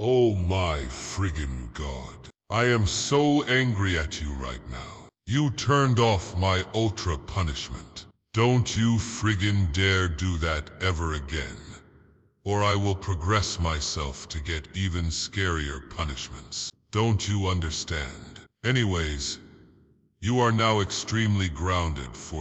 Oh my friggin' god. I am so angry at you right now. You turned off my ultra punishment. Don't you friggin' dare do that ever again. Or I will progress myself to get even scarier punishments. Don't you understand? Anyways, you are now extremely grounded for